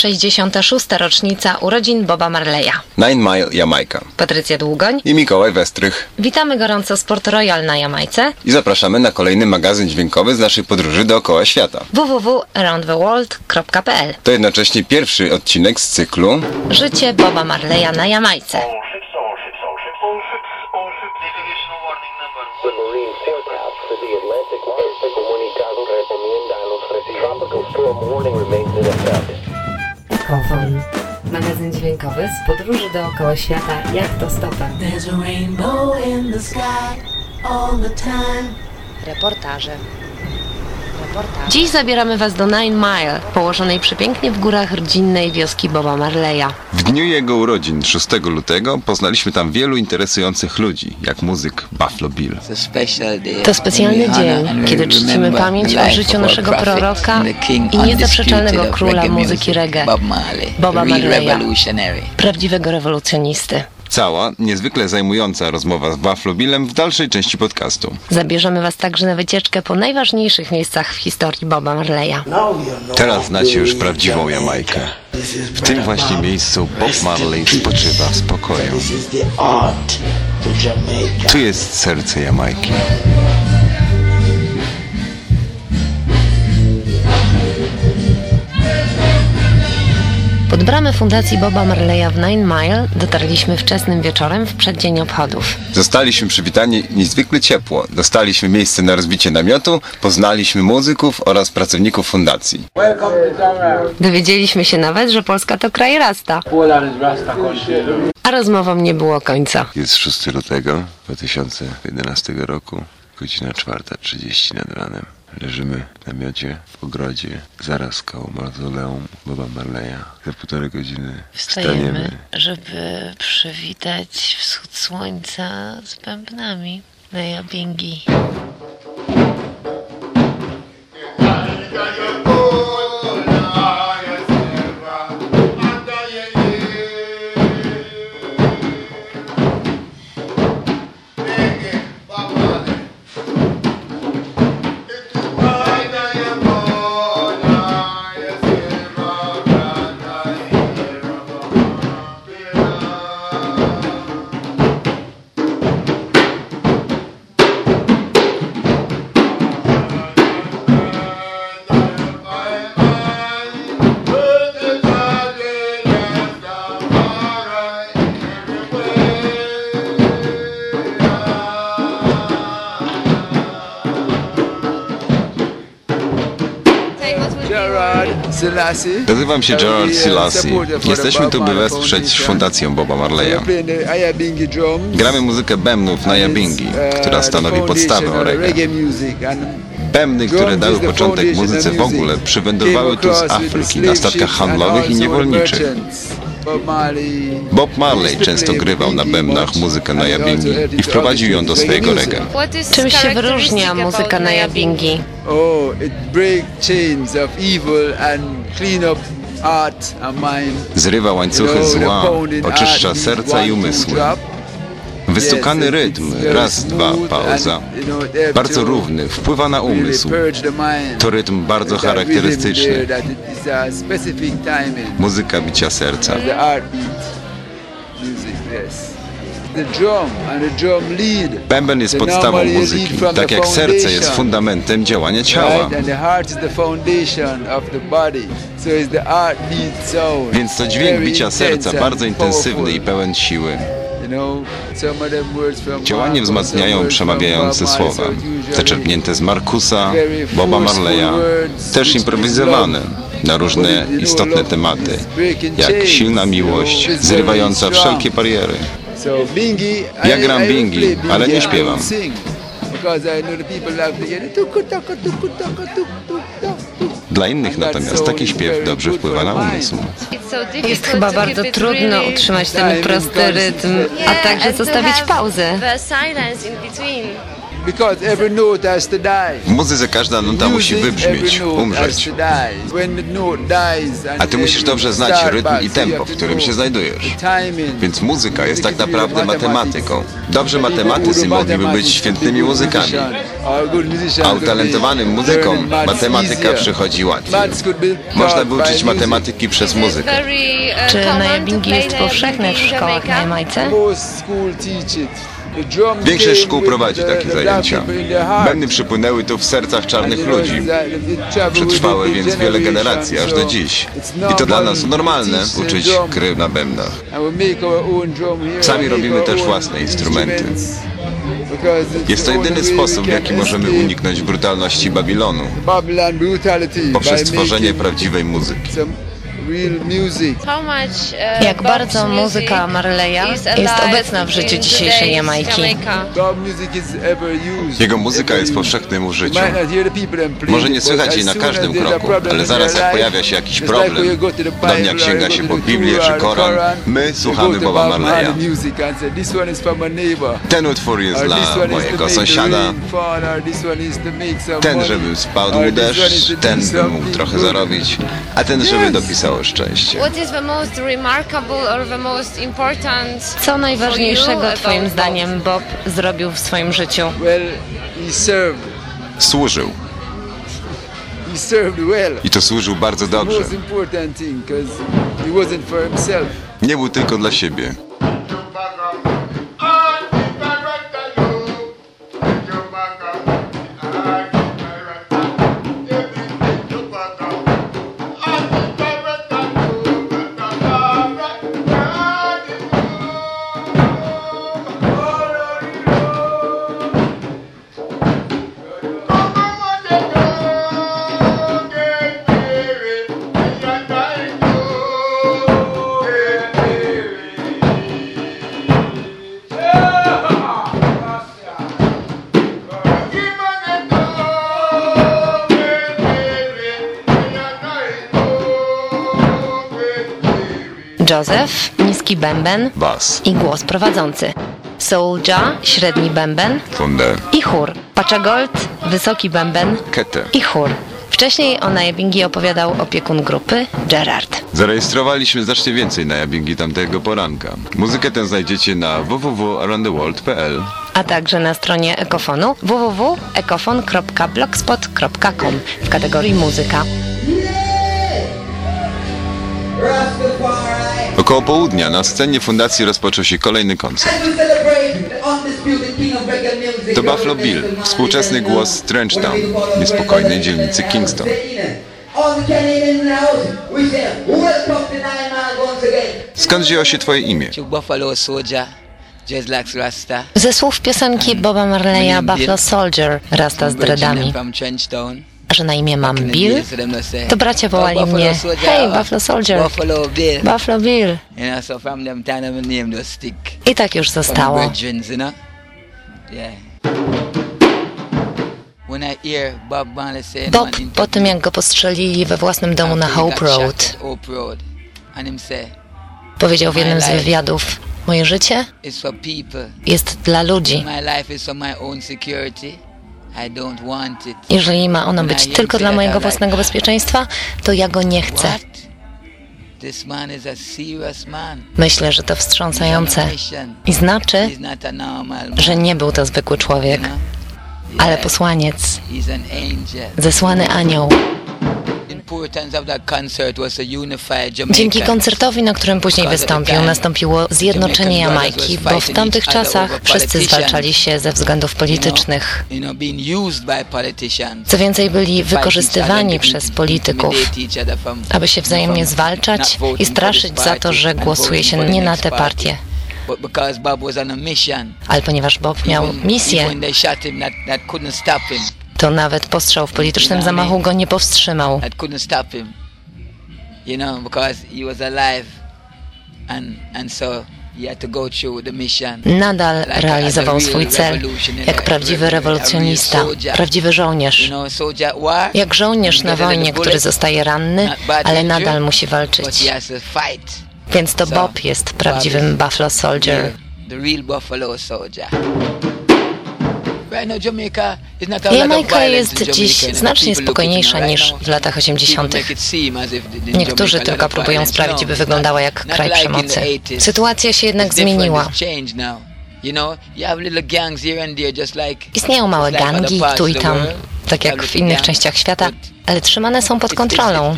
66. rocznica urodzin Boba Marleya. Nine Mile Jamajka. Patrycja Długoń. I Mikołaj Westrych. Witamy gorąco z Port Royal na Jamajce. I zapraszamy na kolejny magazyn dźwiękowy z naszej podróży dookoła świata. www.aroundtheworld.pl To jednocześnie pierwszy odcinek z cyklu Życie Boba Marleya na Jamajce. Warning number The marine forecast for the Atlantic Arctic comunicados recomienda a los residentes. Tropical storm warning remains. Ekofon. Magazyn dźwiękowy z podróży dookoła świata jak to stopem. There's a rainbow in the sky all the time. Reportaże. Dziś zabieramy Was do Nine Mile, położonej przepięknie w górach rodzinnej wioski Boba Marleya. W dniu jego urodzin 6 lutego poznaliśmy tam wielu interesujących ludzi, jak muzyk Buffalo Bill. To specjalny dzień, kiedy czcimy pamięć o życiu naszego proroka i niezaprzeczalnego króla muzyki reggae, Boba Marleya, prawdziwego rewolucjonisty. Cała, niezwykle zajmująca rozmowa z Buffalo Billem w dalszej części podcastu. Zabierzemy Was także na wycieczkę po najważniejszych miejscach w historii Boba Marleya. Teraz znacie już prawdziwą Jamajkę. W tym właśnie miejscu Bob Marley spoczywa w spokoju. Tu jest serce Jamajki. Pod bramę Fundacji Boba Marleya w Nine Mile dotarliśmy wczesnym wieczorem w przeddzień obchodów. Zostaliśmy przywitani niezwykle ciepło. Dostaliśmy miejsce na rozbicie namiotu, poznaliśmy muzyków oraz pracowników fundacji. Dowiedzieliśmy się nawet, że Polska to kraj rasta. A rozmowom nie było końca. Jest 6 lutego 2011 roku, godzina 4.30 nad ranem. Leżymy w namiocie w ogrodzie, zaraz koło mauzoleum Boba Marleya. Za półtorej godziny wstaniemy. żeby przywitać wschód słońca z bębnami na Jabingi. Nazywam się Gerard Selassie. Jesteśmy tu, by wesprzeć fundację Boba Marleya. Gramy muzykę bębnów na Jabingi, która stanowi podstawę reggae. Bębny, które dały początek muzyce w ogóle, przywędrowały tu z Afryki na statkach handlowych i niewolniczych. Bob Marley często grywał na bębnach muzykę na Jabingi i wprowadził ją do swojego reggae. Czym się wyróżnia muzyka na Jabingi? Oh, it break chains of evil and clean up heart and mind. Zrywa łańcuchy zła, oczyszcza serca i umysły. Wystukany rytm, raz, dwa, pauza, bardzo równy, wpływa na umysł. To rytm bardzo charakterystyczny. Muzyka bicia serca. Bęben jest podstawą muzyki, tak jak serce jest fundamentem działania ciała. Więc to dźwięk bicia serca bardzo intensywny i pełen siły. Działanie wzmacniają przemawiające słowa, zaczerpnięte z Markusa, Boba Marleya, też improwizowane na różne istotne tematy, jak silna miłość, zrywająca wszelkie bariery. Ja gram bingi, ale nie śpiewam. Dla innych natomiast taki śpiew dobrze wpływa na umysł. Jest chyba bardzo trudno utrzymać ten prosty rytm, a także zostawić pauzę. Because every note has to die. W muzyce każda nuta musi wybrzmieć, every note has umrzeć. A ty musisz dobrze znać rytm i tempo, w to którym się znajdujesz. Więc muzyka jest tak naprawdę matematyką. Dobrzy matematycy mogliby być świetnymi muzykami. A utalentowanym muzykom matematyka przychodzi łatwiej. Można by uczyć matematyki przez muzykę. Czy najabingi jest powszechne w szkołach na Jamajce? Większość szkół prowadzi takie zajęcia. Bębny przypłynęły tu w sercach czarnych ludzi. Przetrwały więc wiele generacji, aż do dziś. I to dla nas normalne uczyć gry na bębnach. Sami robimy też własne instrumenty. Jest to jedyny sposób, w jaki możemy uniknąć brutalności Babilonu poprzez by tworzenie making prawdziwej muzyki. Music. Jak bardzo muzyka Marleya jest obecna w życiu dzisiejszej Jamajki. Jego muzyka jest powszechnym You użyciu. Może nie słychać jej na każdym kroku, ale zaraz jak pojawia się jakiś problem, podobnie jak sięga się po Biblię czy Koran, my słuchamy Boba Bob Marleya. Ten utwór jest dla mojego sąsiada, ten, żeby spadł deszcz, ten by mógł trochę zarobić, a ten, żeby Yes. Szczęście. What is the most remarkable or the most important Co najważniejszego for you Twoim zdaniem Bob zrobił w swoim życiu? Well, he served. Służył. He served well. I to służył bardzo dobrze. Most important thing, because he wasn't for himself. Nie był tylko dla siebie. Joseph, niski bęben Was. i głos prowadzący. Soulja, średni bęben Funde. i chór. Paczagold, wysoki bęben Kete. i chór. Wcześniej o Najabingi opowiadał opiekun grupy Gerard. Zarejestrowaliśmy znacznie więcej na jabingi tamtego poranka. Muzykę tę znajdziecie na www.aroundtheworld.pl a także na stronie Ekofonu www.ekofon.blogspot.com w kategorii muzyka. Około południa na scenie fundacji rozpoczął się kolejny koncert. To Buffalo Bill, współczesny głos Trenchtown, niespokojnej dzielnicy Kingston. Skąd wzięło się twoje imię? Ze słów piosenki Boba Marleya Buffalo Soldier, rasta z dreadami. Że na imię mam Bill, to bracia "Oh, wołali mnie. Oh, Buffalo Soldier, Buffalo Bill. I tak już zostało. Bob po tym jak go postrzelili we własnym domu na Hope Road, powiedział w jednym z wywiadów Moje życie jest dla ludzi. Jeżeli ma ono być tylko dla mojego własnego bezpieczeństwa, to ja go nie chcę. Myślę, że to wstrząsające. I znaczy, że nie był to zwykły człowiek, ale posłaniec, zesłany anioł. Dzięki koncertowi, na którym później wystąpił, nastąpiło zjednoczenie Jamajki, bo w tamtych czasach wszyscy zwalczali się ze względów politycznych. Co więcej, byli wykorzystywani przez polityków, aby się wzajemnie zwalczać i straszyć za to, że głosuje się nie na a mission, Ale ponieważ Bob miał misję, to nawet postrzał w politycznym zamachu go nie powstrzymał. Nadal realizował swój cel, jak prawdziwy rewolucjonista, prawdziwy żołnierz. Jak żołnierz na wojnie, który zostaje ranny, ale nadal musi walczyć. Więc to Bob jest prawdziwym Buffalo Soldier. Jamajka jest dziś znacznie spokojniejsza niż w latach 80. Niektórzy tylko próbują sprawić, by wyglądała jak kraj przemocy. Sytuacja się jednak zmieniła. Istnieją małe gangi tu i tam, tak jak w innych częściach świata, ale trzymane są pod kontrolą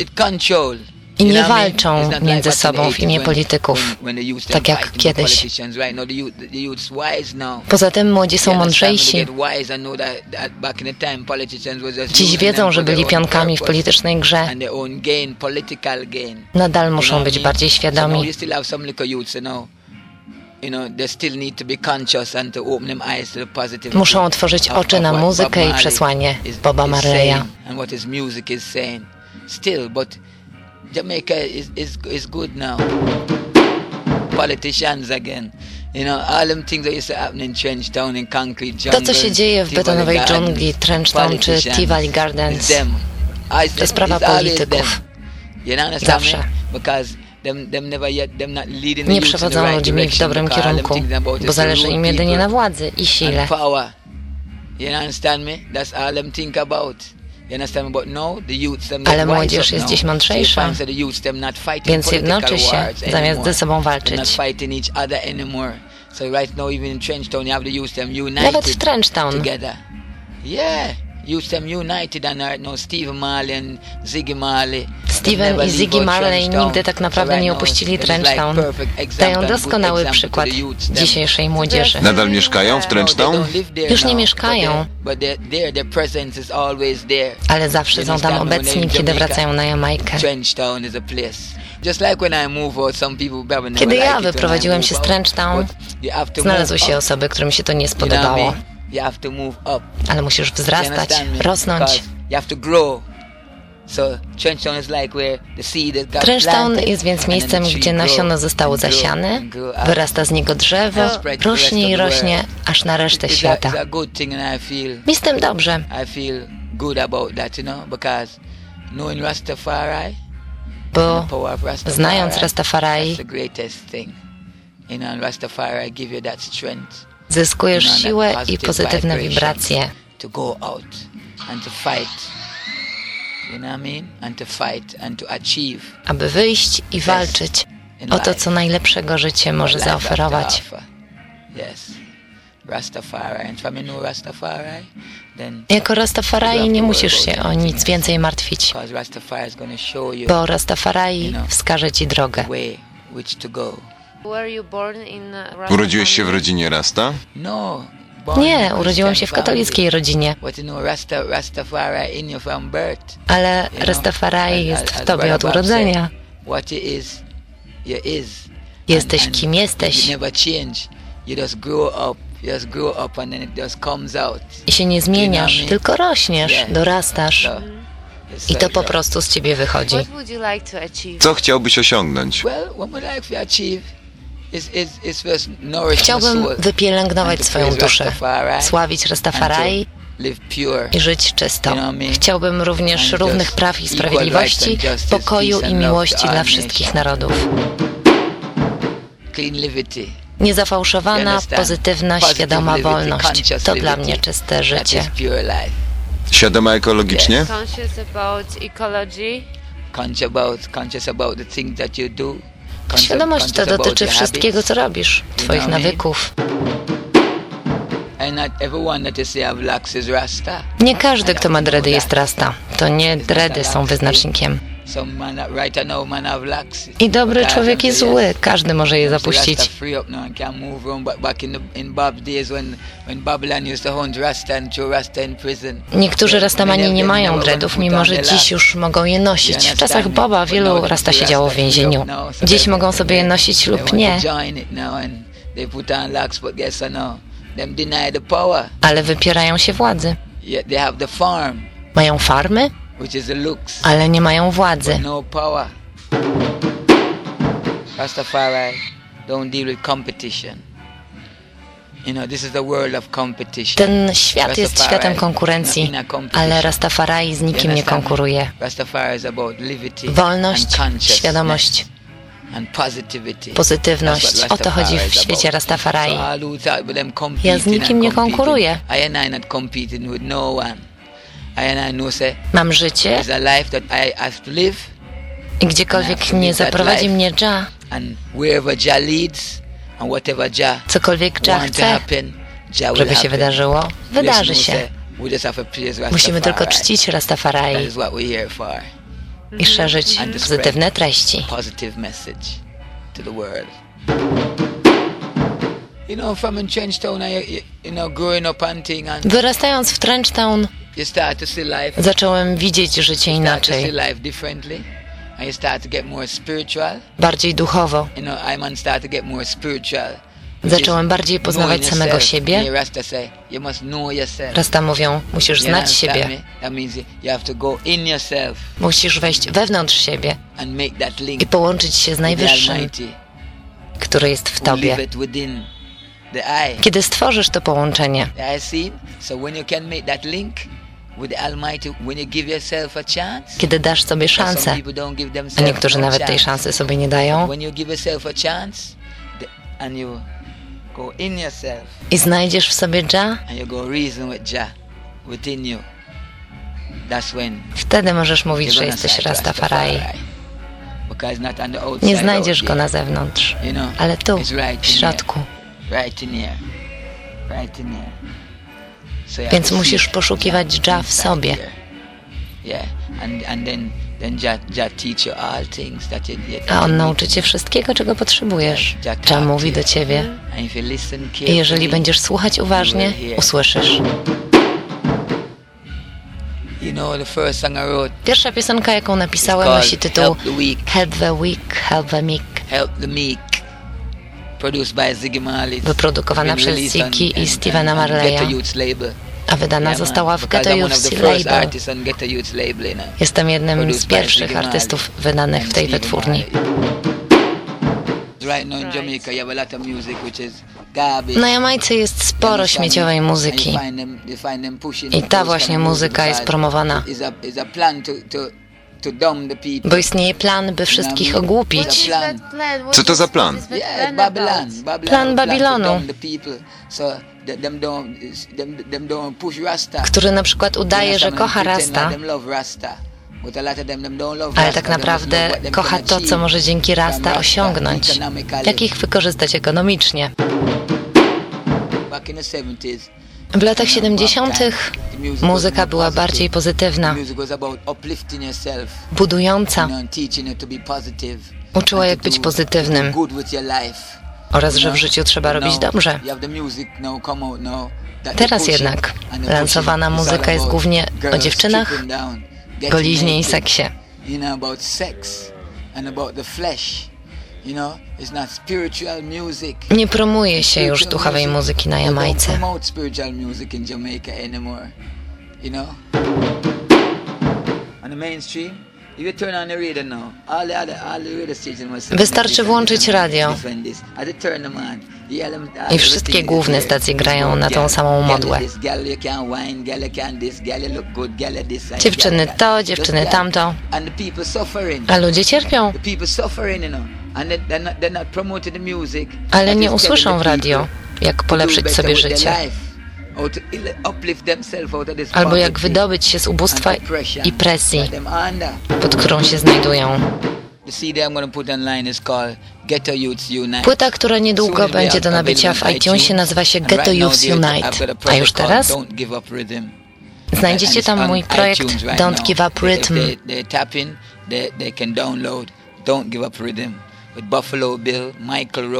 i nie walczą między sobą w imię polityków, tak jak kiedyś. Poza tym młodzi są mądrzejsi. Dziś wiedzą, że byli pionkami w politycznej grze. Nadal muszą być bardziej świadomi. Muszą otworzyć oczy na muzykę i przesłanie Boba Marleya. Jamaica is, is, is good now. Politicians again. You know, all them things that used to happen in Trenchtown, in Concrete Jungle. To, co się dzieje w betonowej dżungli, Trenchtown czy Tivoli Gardens, to sprawa polityków. Zawsze. Nie przewodzą ludźmi w dobrym kierunku, bo zależy im jedynie na władzy i sile. You understand me? That's all them think about. Ale młodzież jest dziś mądrzejsza, więc jednoczy się zamiast ze sobą walczyć. Nawet w Trenchtown. Steven i Ziggy Marley nigdy tak naprawdę nie opuścili Trenchtown. Dają doskonały przykład dzisiejszej młodzieży. Nadal mieszkają w Trenchtown? Już nie mieszkają, ale zawsze są tam obecni, kiedy wracają na Jamajkę. Kiedy ja wyprowadziłem się z Trenchtown, znalazły się osoby, którym się to nie spodobało. Ale musisz wzrastać, rosnąć. Trenchtown jest więc miejscem, gdzie nasiono zostało zasiane, wyrasta z niego drzewo, rośnie i rośnie, aż na resztę świata. Mi z tym dobrze. Bo znając Rastafari, zyskujesz siłę i pozytywne wibracje. Aby wyjść i walczyć o to, co najlepszego życie może zaoferować. Jako Rastafari nie musisz się o nic więcej martwić, bo Rastafari wskaże ci drogę. Urodziłeś się w rodzinie Rasta? Nie, urodziłam się w katolickiej rodzinie. Ale Rastafari jest w tobie od urodzenia. Jesteś kim jesteś. I się nie zmieniasz, tylko rośniesz, dorastasz. I to po prostu z ciebie wychodzi. Co chciałbyś osiągnąć? Chciałbym wypielęgnować swoją duszę, sławić Rastafari i żyć czysto. Chciałbym również równych praw i sprawiedliwości, pokoju i miłości dla wszystkich narodów. Niezafałszowana, pozytywna, świadoma wolność. to dla mnie czyste życie. Świadoma ekologicznie? Świadomość to dotyczy wszystkiego, co robisz, twoich nawyków. Nie każdy, kto ma dredy, jest rasta. To nie dredy są wyznacznikiem. I dobry człowiek jest zły, każdy może je zapuścić. Niektórzy rastamani nie mają dreadów, mimo że dziś już mogą je nosić. W czasach Boba wielu rasta siedziało w więzieniu. Dziś mogą sobie je nosić lub nie. Ale wypierają się władzy. Mają farmy, ale nie mają władzy. Rastafari don't deal with competition. Ten świat jest światem konkurencji, ale Rastafari z nikim nie konkuruje. Wolność, świadomość Pozytywność. O to chodzi w świecie Rastafari. Ja z nikim nie konkuruję. Mam życie? I gdziekolwiek nie zaprowadzi mnie Jah, cokolwiek Jah chce, żeby się wydarzyło, wydarzy się. Musimy tylko czcić Rastafari i szerzyć pozytywne treści. Wyrastając w Trenchtown, zacząłem widzieć życie inaczej. Bardziej duchowo. Zacząłem bardziej poznawać samego siebie. Rasta mówią, musisz znać siebie. Musisz wejść wewnątrz siebie i połączyć się z Najwyższym, który jest w Tobie. Kiedy stworzysz to połączenie, kiedy dasz sobie szansę, a niektórzy nawet tej szansy sobie nie dają, i znajdziesz w sobie Jah, wtedy możesz mówić, że jesteś Rastafari. Nie znajdziesz go na zewnątrz, ale tu, w środku. Więc musisz poszukiwać Jah w sobie. A On nauczy cię wszystkiego, czego potrzebujesz. Jah mówi do ciebie. I jeżeli będziesz słuchać uważnie, usłyszysz. Pierwsza piosenka, jaką napisałem, nosi tytuł Help the Weak, Help the Meek. Wyprodukowana przez Ziggy i Stevena Marleya. A wydana została w Ghetto Youth Label. Jestem jednym z pierwszych artystów wydanych w tej wytwórni. Na Jamajce jest sporo śmieciowej muzyki. i ta właśnie muzyka jest promowana. Bo istnieje plan, by wszystkich ogłupić. Co to za plan? Plan Babilonu, który na przykład udaje, że kocha Rasta, ale tak naprawdę kocha to, co może dzięki Rasta osiągnąć, jak ich wykorzystać ekonomicznie. W latach 70. muzyka była bardziej pozytywna, budująca, uczyła jak być pozytywnym oraz że w życiu trzeba robić dobrze. Teraz jednak lansowana muzyka jest głównie o dziewczynach, goliźnie i seksie. Nie promuje się już duchowej muzyki na Jamajce. Wystarczy włączyć radio. i wszystkie główne stacje grają na tą samą modłę. Dziewczyny to, dziewczyny tamto, a ludzie cierpią. Ale nie usłyszą w radio, jak polepszyć sobie życie. Albo jak wydobyć się z ubóstwa i presji, pod którą się znajdują. Płyta, która niedługo będzie do nabycia w iTunesie nazywa się Ghetto Youth Unite. A już teraz? Znajdziecie tam mój projekt Don't Give Up Rhythm.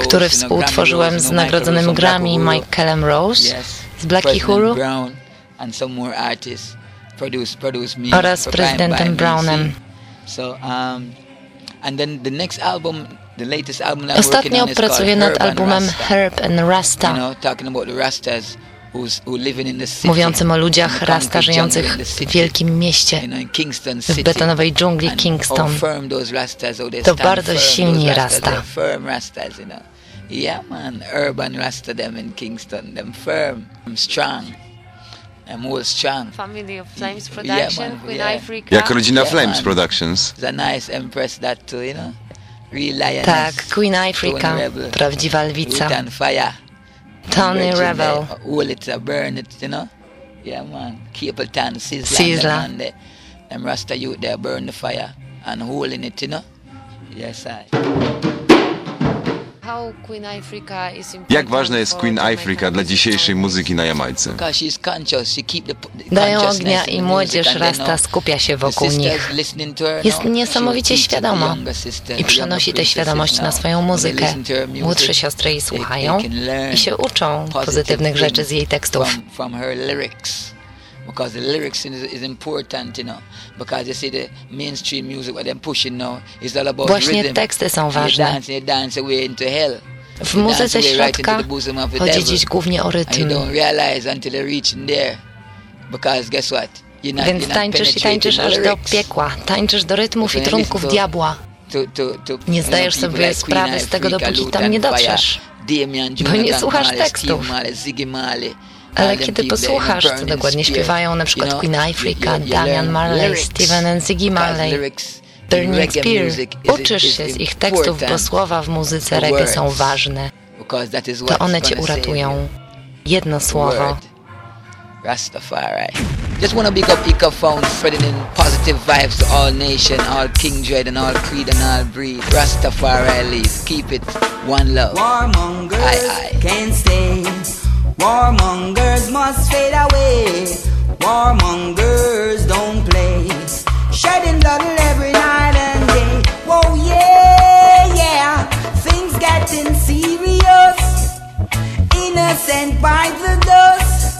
Który współtworzyłem z nagrodzonym Grammy Michaelem Rose z Blackie Huru oraz prezydentem Brownem. Ostatnio pracuję nad albumem Herb and Rasta, mówiącym o ludziach Rasta żyjących w wielkim mieście, w betonowej dżungli Kingston. To bardzo silni Rasta. Yeah, man, urban Rasta them in Kingston, them firm, strong. Jak rodzina Flames Productions. It's a nice empress that too, you know. Tak, Queen Africa, prawdziwa lwica. Tony Rebel. The, hold it, uh, burn it, you know. Yeah, man. Capleton, Sizzla, Sizzla. And the, them Rasta youth there burn the fire and holding it, you know. Yes, I. Jak ważna jest Queen Africa dla dzisiejszej muzyki na Jamajce? Dają ognia i młodzież Rasta skupia się wokół nich. Jest niesamowicie świadoma i przenosi tę świadomość na swoją muzykę. Młodsze siostry jej słuchają i się uczą pozytywnych rzeczy z jej tekstów because the lyrics is, is important, you know. Because you see the mainstream music what they're pushing now is all about Właśnie rhythm. teksty są ważne. You dance, you dance away into hell. W muzyce świadka chodzi dziś głównie o rytm. Więc tańczysz i tańczysz aż do piekła. Tańczysz do rytmów i trunków diabła. Nie zdajesz sobie sprawy z tego, dopóki tam nie dotrzesz. Bo nie słuchasz tekstów. Ale kiedy posłuchasz, co dokładnie śpiewają na przykład Queen Africa, Damian Marley, Steven and Ziggy Marley, Burning Spear, uczysz się z ich tekstów, bo słowa w muzyce reggae są ważne. To one cię uratują. Jedno słowo. Rastafari. Just wanna big up Ecophone, spreading in positive vibes to all nation, all king dread and all creed and all breed. Rastafari leave, keep it one love. Warmongers aye, aye. can't stay. Warmongers must fade away. Warmongers don't play. Shedding blood every night and day. Whoa, yeah, yeah. Things getting serious. Innocent by the dust.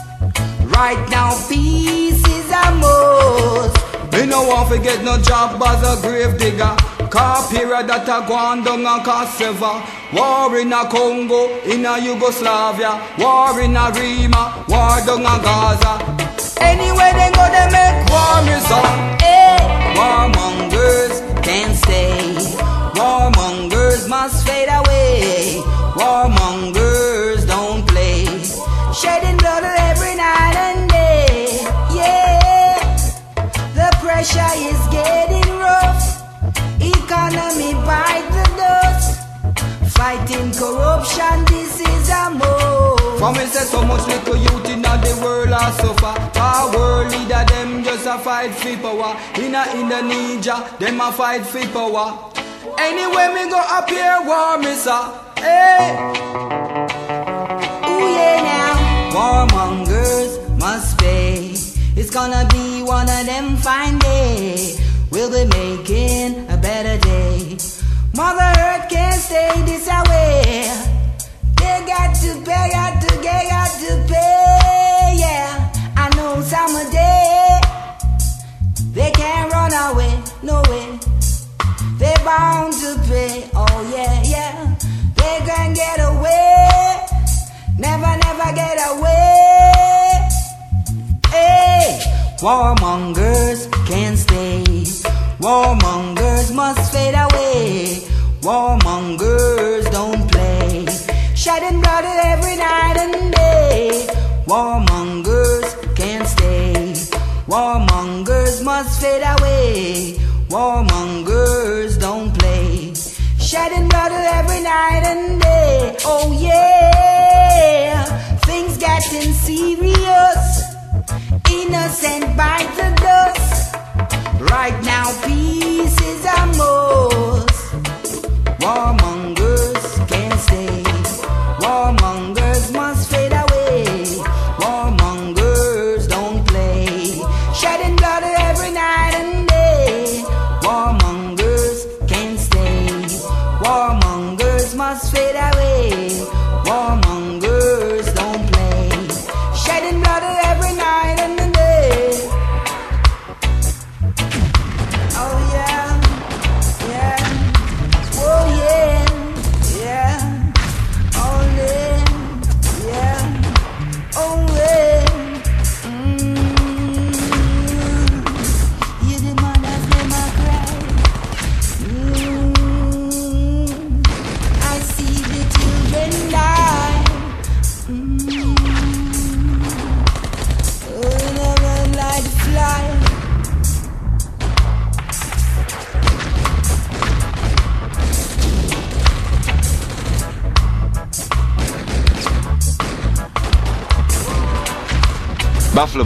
Right now, peace is a must. Me no want to get no job as a grave digger. Car period that a gone down a Kosovo War in a Congo, in a Yugoslavia. War in a Rima, war down a Gaza. Anyway they go they make war resort hey. Warmongers can't stay. Warmongers must fade away. Warmongers don't play. Shedding Fighting corruption, this is a move. From me say so much little youth in the world a suffer. Our world leader them just a fight for power. In a Indonesia, them a fight for power. Anyway, me go up here, war sir. Hey. Ooh yeah now, warmongers must pay. It's gonna be one of them fine days we'll be making a better day. Mother Earth can't stay this away. They got to pay, got to get, got to pay. Yeah, I know someday they can't run away, no way. They bound to pay. Oh yeah, yeah. They can get away, never, never get away. Hey, warmongers can't stay. Warmongers must Warmongers can't stay. Warmongers must fade away. Warmongers don't play. Shedding blood every night and day. Oh yeah, things getting serious. Innocent by the dust. Right now, peace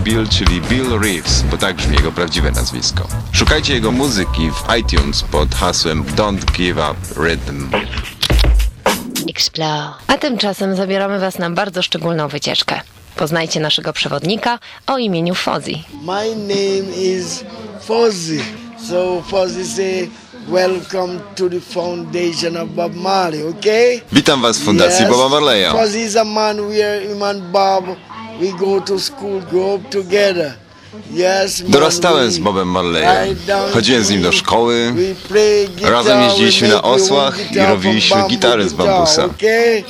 Bill, czyli Bill Reeves, bo tak brzmi jego prawdziwe nazwisko. Szukajcie jego muzyki w iTunes pod hasłem Don't Give Up Rhythm. Explore. A tymczasem zabieramy Was na bardzo szczególną wycieczkę. Poznajcie naszego przewodnika o imieniu Fozzy. My name is Fuzzy. So Fuzzy say, welcome to the foundation of Bob Marley, okay? Witam Was w Fundacji Yes. Boba Marleya. Fuzzy is a man where him and Bob, we go to school, grow up together. Yes, man, Dorastałem z Bobem Marleyem. Chodziłem z nim do szkoły. Razem jeździliśmy na osłach i robiliśmy gitary z bambusa. Okay?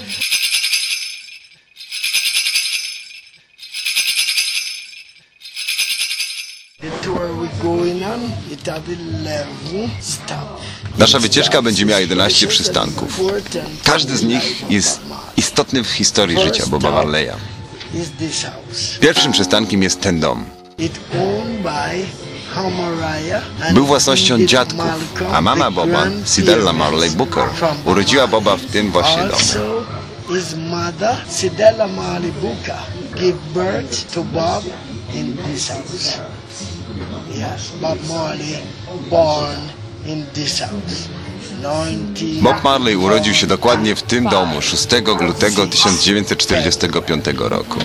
The tour we going on, it have 11 stops. Nasza wycieczka będzie miała 11 przystanków. Każdy z nich jest istotny w historii życia Boba Marleya. Pierwszym przystankiem jest ten dom. Był własnością dziadków, a mama Boba, Sidella Marley Booker, urodziła Boba w tym właśnie domu. His mother, Sidella Marley Booker, gave birth to Bob in this house. Yes, Bob Marley born in this house. 19 Bob Marley urodził się dokładnie w tym domu 6 lutego 1945 roku.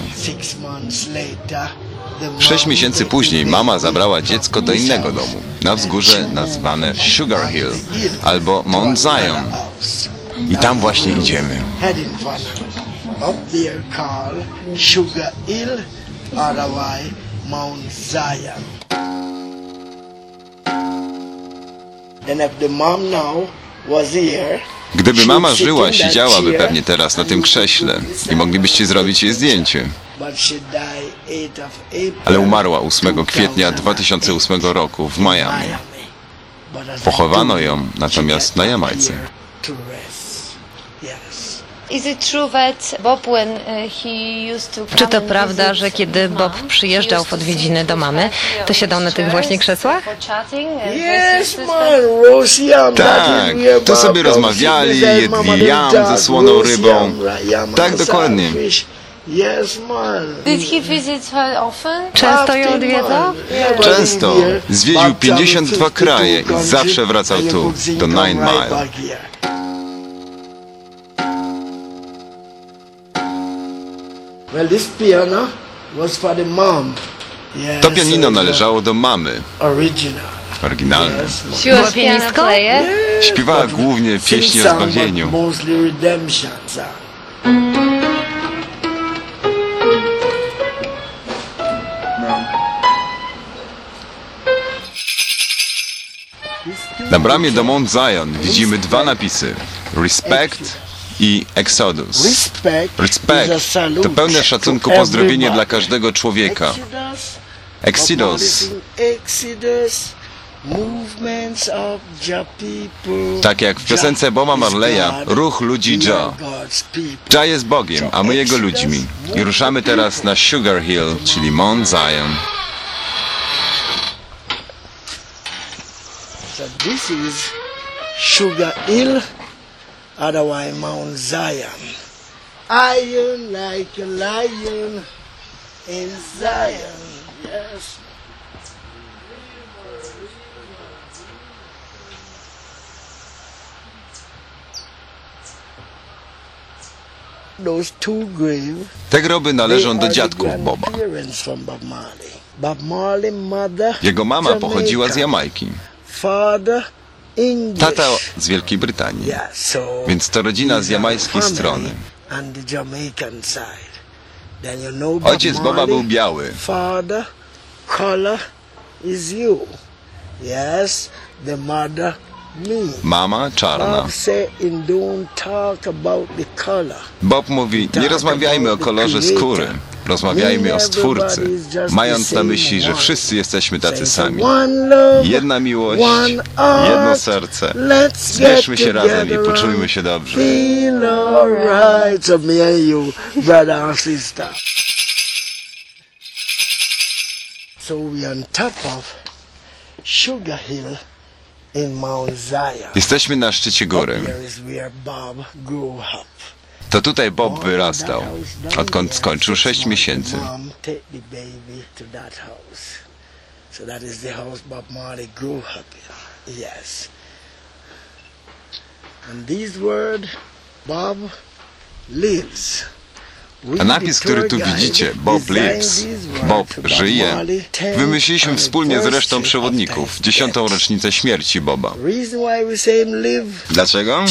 Sześć miesięcy później mama zabrała dziecko do innego domu, na wzgórze nazwane Sugar Hill albo Mount Zion. I tam właśnie idziemy. Sugar if the mom now Gdyby mama żyła, siedziałaby pewnie teraz na tym krześle i moglibyście zrobić jej zdjęcie. but she died 8th of April. Ale umarła 8 kwietnia 2008 roku w Miami. Pochowano ją natomiast na Jamajce. Czy to prawda, visit że kiedy Bob przyjeżdżał w odwiedziny do mamy, to siadał na tych właśnie krzesłach? Tak, to sobie rozmawiali, in, says, "Mama, jedli jam ze słoną rybą. Tak, dokładnie. Często ją odwiedzał? Często. Zwiedził 52 kraje i zawsze wracał tu, do Nine Mile. To pianino należało do mamy, Original. oryginalne. Pianistką? player? Śpiewała głównie pieśni o zbawieniu. Na bramie do Mount Zion widzimy dwa napisy. Respect i Exodus. Respect, Respect to pełne szacunku pozdrowienie dla każdego człowieka. Exodus, tak jak w piosence Boba Marleya, ruch ludzi Jah. Jah jest Bogiem, a my Jego ludźmi. I ruszamy teraz na Sugar Hill, czyli Mount Zion. Sugar Hill, otherwise Mount Zion. Iron like a lion in Zion. Yes. Those two graves Te groby należą do dziadków the Boba. Jego mama pochodziła z. Jamajki. Tata z Wielkiej Brytanii. Więc to rodzina z jamańskiej strony. Bob Ojciec Boba był biały, mama czarna. Bob mówi, nie rozmawiajmy o kolorze skóry, rozmawiajmy o Stwórcy, mając na myśli, że wszyscy jesteśmy tacy sami. Jedna miłość, jedno serce. Get się razem i poczujmy się dobrze. Jesteśmy na szczycie góry. To tutaj Bob wyrastał, odkąd skończył 6 miesięcy. And these word, Bob lives. Napis, który tu widzicie, Bob lives, Bob żyje, wymyśliliśmy wspólnie z resztą przewodników dziesiątą rocznicę śmierci Boba. Dlaczego?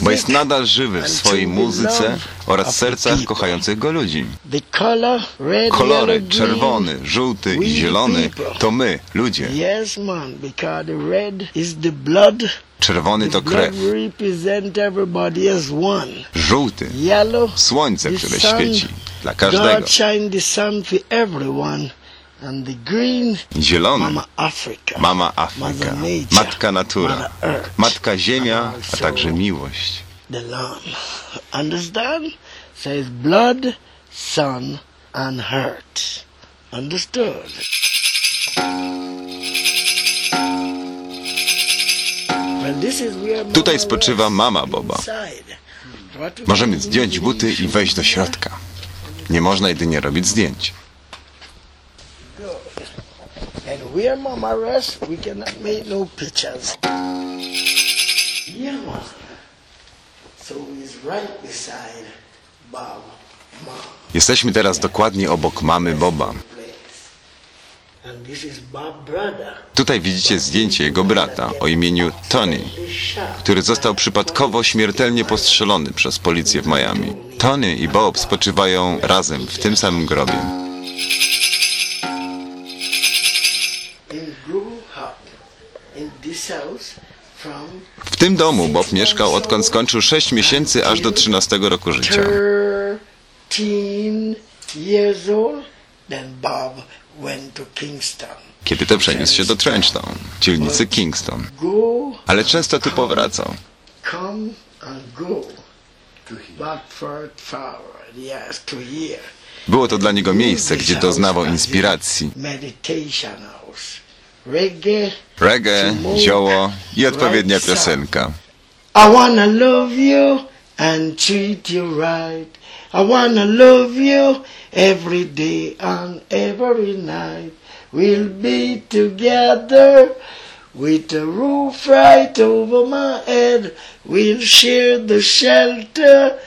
Bo jest nadal żywy w swojej muzyce oraz sercach kochających go ludzi. Kolory czerwony, żółty i zielony to my, ludzie. Czerwony to krew, żółty słońce, które świeci dla każdego. Zielony Mama Afryka, Matka Natura, Matka Ziemia, a także miłość. Understand? Says blood, sun, and hurt. Understood? Tutaj spoczywa mama Boba. Możemy zdjąć buty i wejść do środka. Nie można jedynie robić zdjęć. No. Jesteśmy teraz dokładnie obok mamy Boba. place. And this is Bob brother. Tutaj widzicie zdjęcie jego brata o imieniu Tony, który został przypadkowo śmiertelnie postrzelony przez policję w Miami. Tony i Bob spoczywają razem w tym samym grobie. W tym domu Bob mieszkał odkąd skończył 6 miesięcy aż do 13 roku życia. 13 years old. Then Bob. Kiedy to przeniósł się do Trenchtown, dzielnicy Kingston. Ale często tu powracał. Było to dla niego miejsce, gdzie doznawał inspiracji. Reggae, zioło i odpowiednia piosenka. I wanna love you and treat you right. I wanna love you every day and every night. We'll be together with a roof right over my head. We'll share the shelter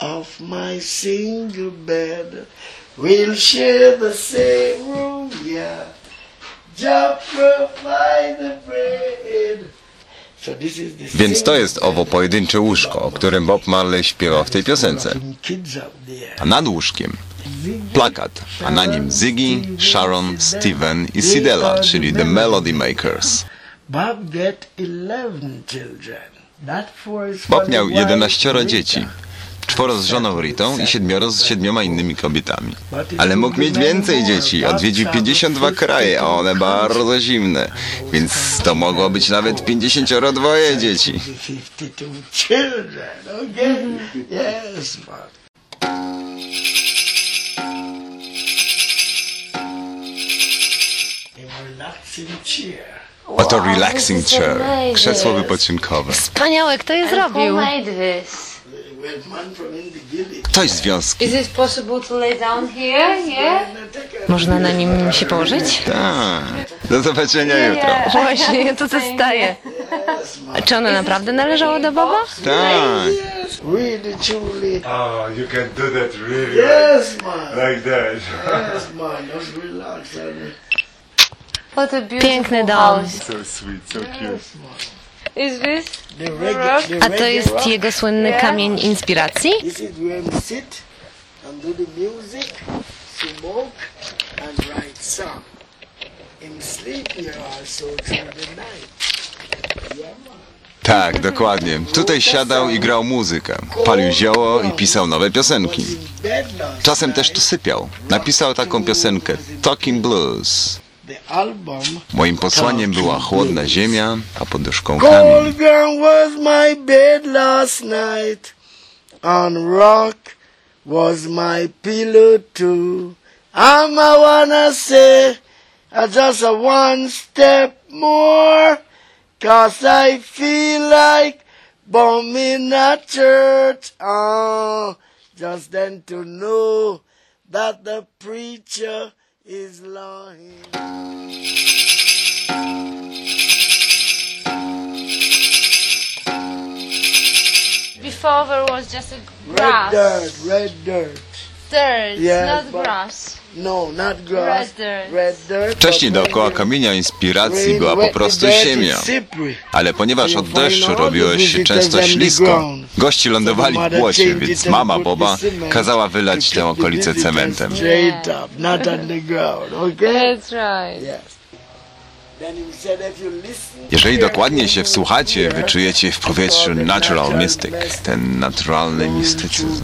of my single bed. We'll share the same room, yeah. Just provide the bread. Więc to jest owo pojedyncze łóżko, o którym Bob Marley śpiewał w tej piosence. A nad łóżkiem plakat, a na nim Ziggy, Sharon, Steven i Sidela, czyli The Melody Makers. Bob get 11 children. That four is for Bob the miał wife 11 Rita. dzieci. Czworo z żoną Ritą i siedmioro z siedmioma innymi kobietami. Ale mógł mieć więcej dzieci. Odwiedził 52 kraje, a one bardzo zimne. Więc to mogło być nawet 52 dzieci. 52 children, okay? Yes, man. A relaxing chair. Oto relaxing chair, krzesło wypoczynkowe. Wspaniałe, kto je zrobił? Made this? Well, man from in the village. Ktoś z wioski. Is it possible to lay down here? Yeah? Można na nim się położyć? Tak. Do zobaczenia jutro. Właśnie, to co staje. Czy ono naprawdę należało do Boba? Tak. Really, truly. Oh, you can do that really Yes, man. like that. Yes, man. Just relax and What a beautiful Piękny dom. house. So sweet, so cute. Is this the the reggae. rock? The A to jest rock. jego słynny kamień inspiracji? This is where we sit and do the music, smoke, and write song. In sleep here also through the night. Yeah, man. Tak, dokładnie. Tutaj siadał i grał muzykę. Palił zioło i pisał nowe piosenki. Czasem też tu sypiał. Napisał taką piosenkę Talking Blues. The album Moim posłaniem była chłodna ziemia, a poduszką kamień. Was my bed last night, and rock was my pillow too. I'm a wanna say, I just a one step more, cause I feel like Born in a church, oh, just then to know that the preacher is lying. Before there was just a grass. Red dirt, red dirt. Dirt, Yes, not grass. No, not grass. Red dirt. Red dirt. Wcześniej dookoła kamienia inspiracji była po prostu ziemia. Ale ponieważ od deszczu robiło się często ślisko, gości lądowali w błocie, więc mama Boba kazała wylać tę okolicę cementem. Jeżeli dokładnie się wsłuchacie, wyczujecie w powietrzu natural mystic, ten naturalny mistycyzm.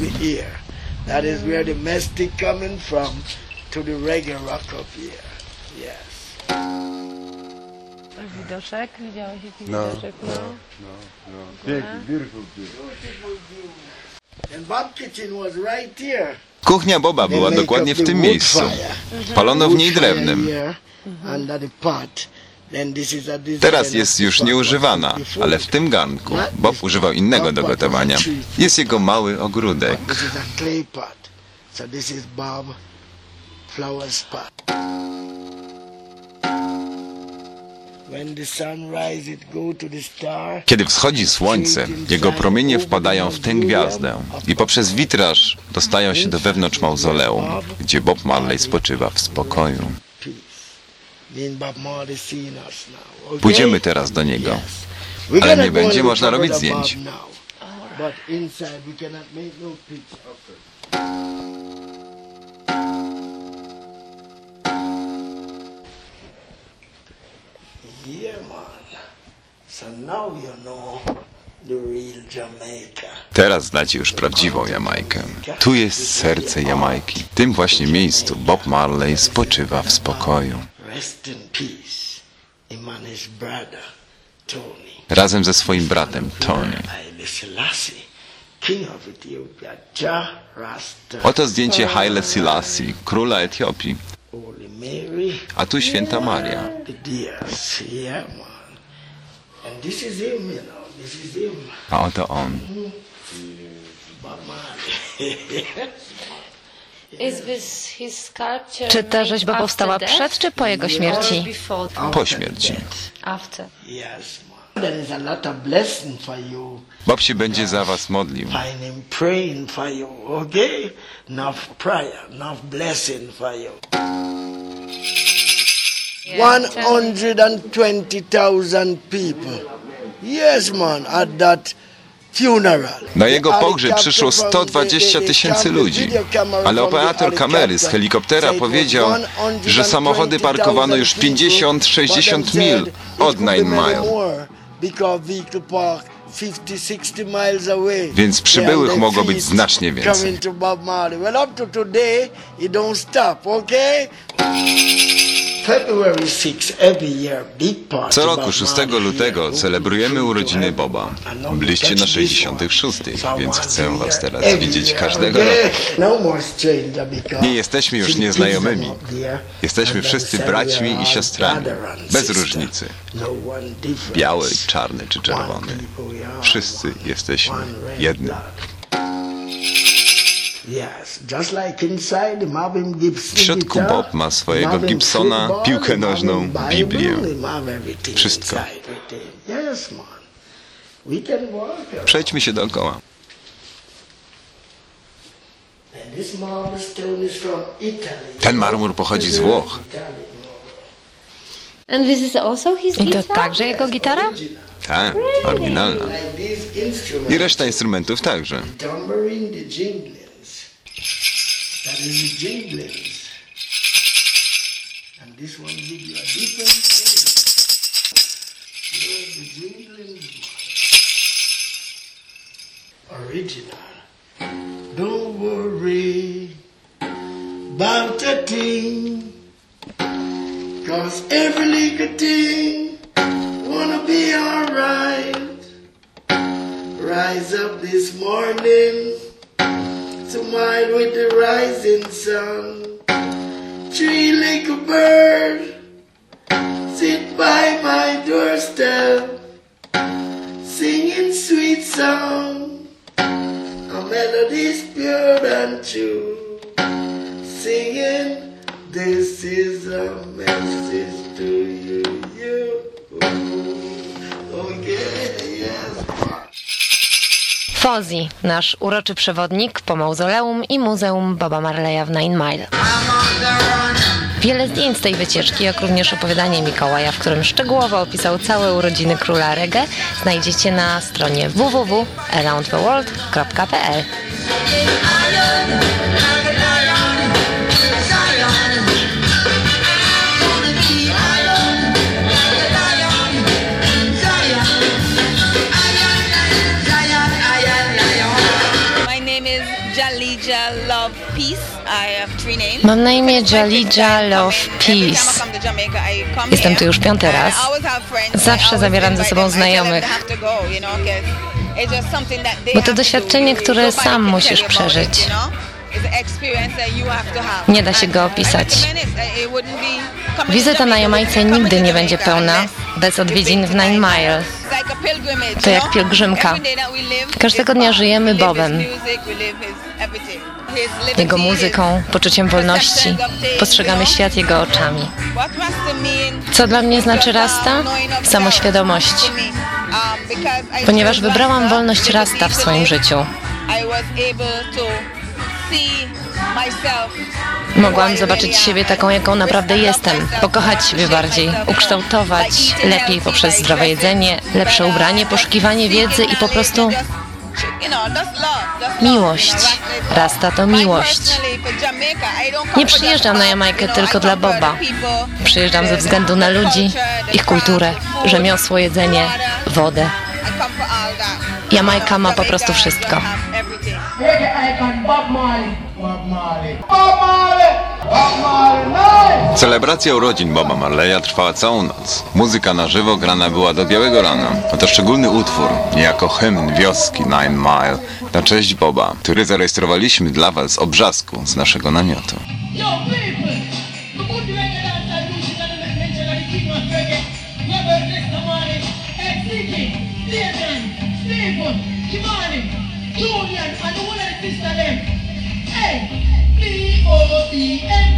Through the ear. That is where the mystic coming from to the reggae rock up here. Yes. Widoczek? Widziałeś jaki No. widoczek? No. Piękny, beautiful, beautiful. And Bob Kitchen was right here. Kuchnia Boba była dokładnie w tym miejscu. Palono w niej drewnem. Teraz jest już nieużywana, ale w tym ganku Bob używał innego do gotowania. Jest jego mały ogródek. Kiedy wschodzi słońce, jego promienie wpadają w tę gwiazdę i poprzez witraż dostają się do wewnątrz mauzoleum, gdzie Bob Marley spoczywa w spokoju. Pójdziemy teraz do niego, ale nie będzie można robić zdjęć. No. Teraz znacie już prawdziwą Jamajkę. Tu jest serce Jamajki. W tym właśnie miejscu Bob Marley spoczywa w spokoju. Razem ze swoim bratem Tony. Oto zdjęcie Haile Selassie, króla Etiopii. A tu święta Maria. A oto on. Czy ta rzeźba after powstała death przed czy po jego śmierci? before? Po śmierci. After. yes, man. There is a lot of blessing for you. Bob się będzie za was modlił. Find him praying for you, okay? Enough prayer, enough blessing for you. 120,000 people. Yes, man, at that. Na jego pogrzeb przyszło from 120 the- the- the tysięcy ludzi, ale operator kamery z helikoptera powiedział, że samochody 120,000 parkowano już people, 50-60 but them mil od Nine Mile. more Because vehicle park 50-60 miles away. Więc przybyłych mogło być znacznie więcej. Coming to Bob Marley. Well, up to today, it don't stop, okay? February 6 every year, big party. Co roku Bob 6 Marley lutego celebrujemy urodziny Boba. Byliście na 66, więc chcę was teraz widzieć każdego roku. No Nie jesteśmy już nieznajomymi. Jesteśmy wszyscy braćmi i siostrami, bez różnicy. No. Biały, czarny czy czerwony. Wszyscy jesteśmy jednym. W środku Bob ma swojego Marvin Gibsona, piłkę nożną, Marvin Biblię. Wszystko. inside with him. Yes, man. We can walk around. Przejdźmy się dookoła. And this marble stone is from Italy. Ten marmur pochodzi z Włoch. And this is also his I to także jego gitara? Tak, oryginalna. I reszta instrumentów także. That is the jinglings. And this one gives you a different. Here's the jinglings. Original. Don't worry about a thing. Cause every little thing wanna be alright. Rise up this morning, smile with the rising sun. Three little bird, sit by my doorstep, singing sweet song, a melody's pure and true, singing, this is a message to you, you. Okay, oh, yes. Fozzy, nasz uroczy przewodnik po mauzoleum i muzeum Boba Marleya w Nine Mile. Wiele zdjęć z tej wycieczki, jak również opowiadanie Mikołaja, w którym szczegółowo opisał całe urodziny króla reggae, znajdziecie na stronie www.aroundtheworld.pl. Mam na imię Jalija Love Peace. Jestem tu już piąty raz. Zawsze zabieram ze sobą znajomych. Bo to doświadczenie, do. które sam musisz przeżyć. Nie da się go opisać. Wizyta na Jamajce nigdy nie będzie pełna bez odwiedzin w Nine Mile. To jak pielgrzymka. Każdego dnia żyjemy Bobem. Jego muzyką, poczuciem wolności. Postrzegamy świat jego oczami. Co dla mnie znaczy Rasta? Samoświadomość. Ponieważ wybrałam wolność Rasta w swoim życiu. Mogłam zobaczyć siebie taką, jaką naprawdę jestem, pokochać siebie bardziej, ukształtować lepiej poprzez zdrowe jedzenie, lepsze ubranie, poszukiwanie wiedzy i po prostu miłość. Rasta to miłość. Nie przyjeżdżam na Jamajkę tylko dla Boba. Przyjeżdżam ze względu na ludzi, ich kulturę, rzemiosło, jedzenie, wodę. Jamajka ma po prostu wszystko. Bob Marley. Bob Marley. Celebracja urodzin Boba Marleya trwała całą noc. Muzyka na żywo grana była do białego rana. Oto szczególny utwór, niejako hymn wioski Nine Mile, na cześć Boba, który zarejestrowaliśmy dla Was z obrzasku z naszego namiotu. the.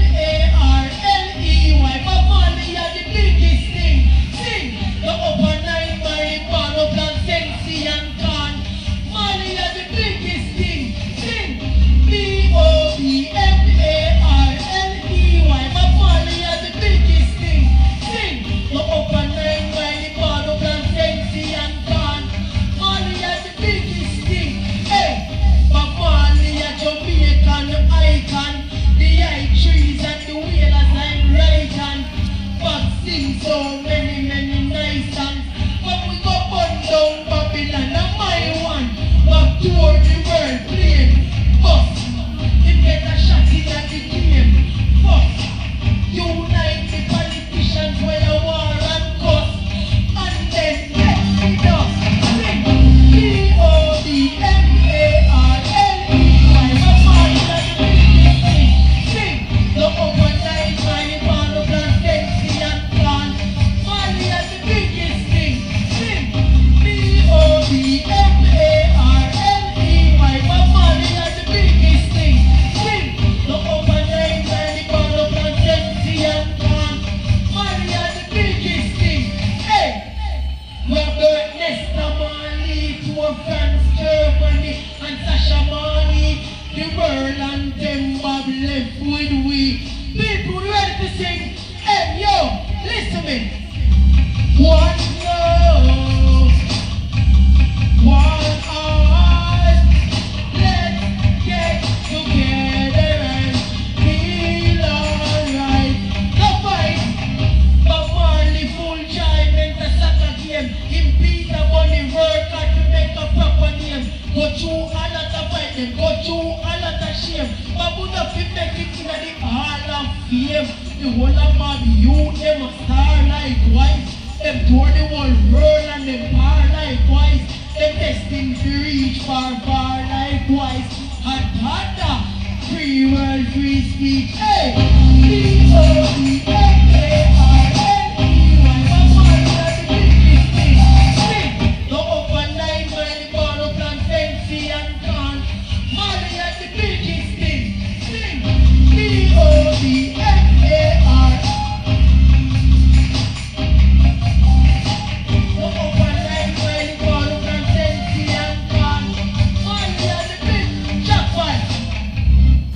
Game. Him the money work hard to make a proper name. Go through a lot of fight, them go through a lot of shame. But would have been it in the hall of fame. The whole of my youth, them star likewise. Them tour the whole world and them par likewise. Them destined to reach far, far likewise. And Tata, free world, free speech. Hey,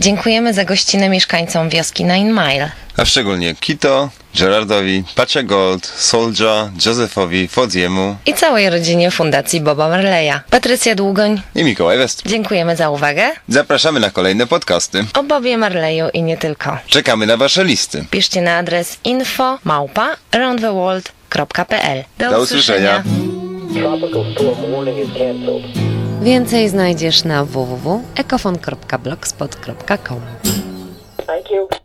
Dziękujemy za gościnę mieszkańcom wioski Nine Mile. A szczególnie Kito, Gerardowi, Pacie Gold, Soldier, Josephowi, Fodziemu i całej rodzinie Fundacji Boba Marleya. Patrycja Długoń i Mikołaj West. Dziękujemy za uwagę. Zapraszamy na kolejne podcasty. O Bobie Marleyu i nie tylko. Czekamy na wasze listy. Piszcie na adres info małpa aroundtheworld.pl. Do, Do usłyszenia. Więcej znajdziesz na www.ecofon.blogspot.com. Thank you.